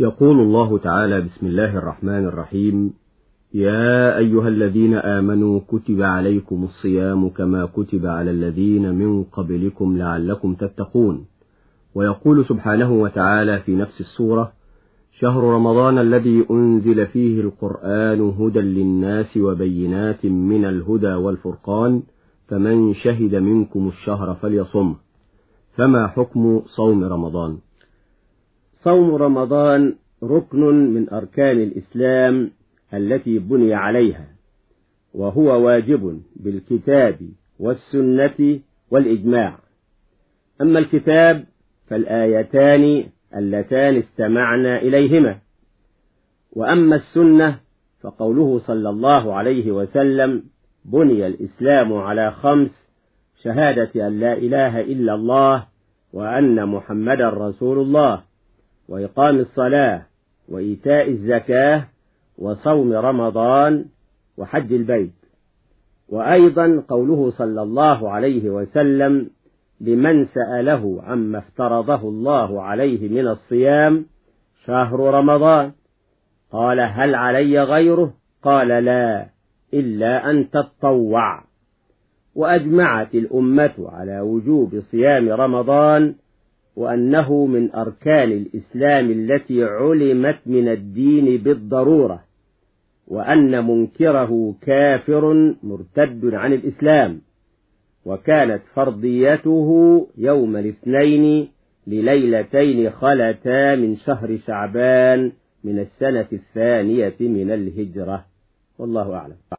يقول الله تعالى بسم الله الرحمن الرحيم يا أيها الذين آمنوا كتب عليكم الصيام كما كتب على الذين من قبلكم لعلكم تتقون. ويقول سبحانه وتعالى في نفس السورة شهر رمضان الذي أنزل فيه القرآن هدى للناس وبينات من الهدى والفرقان فمن شهد منكم الشهر فليصمه فما حكم صوم رمضان؟ صوم رمضان ركن من أركان الإسلام التي بني عليها وهو واجب بالكتاب والسنة والإجماع. أما الكتاب فالآيتان اللتان استمعنا إليهما. وأما السنة فقوله صلى الله عليه وسلم بني الإسلام على خمس شهادة أن لا إله إلا الله وأن محمدا رسول الله وإقام الصلاة وإيتاء الزكاة وصوم رمضان وحج البيت. وأيضا قوله صلى الله عليه وسلم لمن سأله عما افترضه الله عليه من الصيام شهر رمضان. قال هل علي غيره؟ قال لا إلا أن تطوع وأجمعت الأمة على وجوب صيام رمضان وأنه من أركان الإسلام التي علمت من الدين بالضرورة وأن منكره كافر مرتد عن الإسلام وكانت فرضيته يوم الاثنين لليلتين خلتا من شهر شعبان من السنة الثانية من الهجرة. والله أعلم.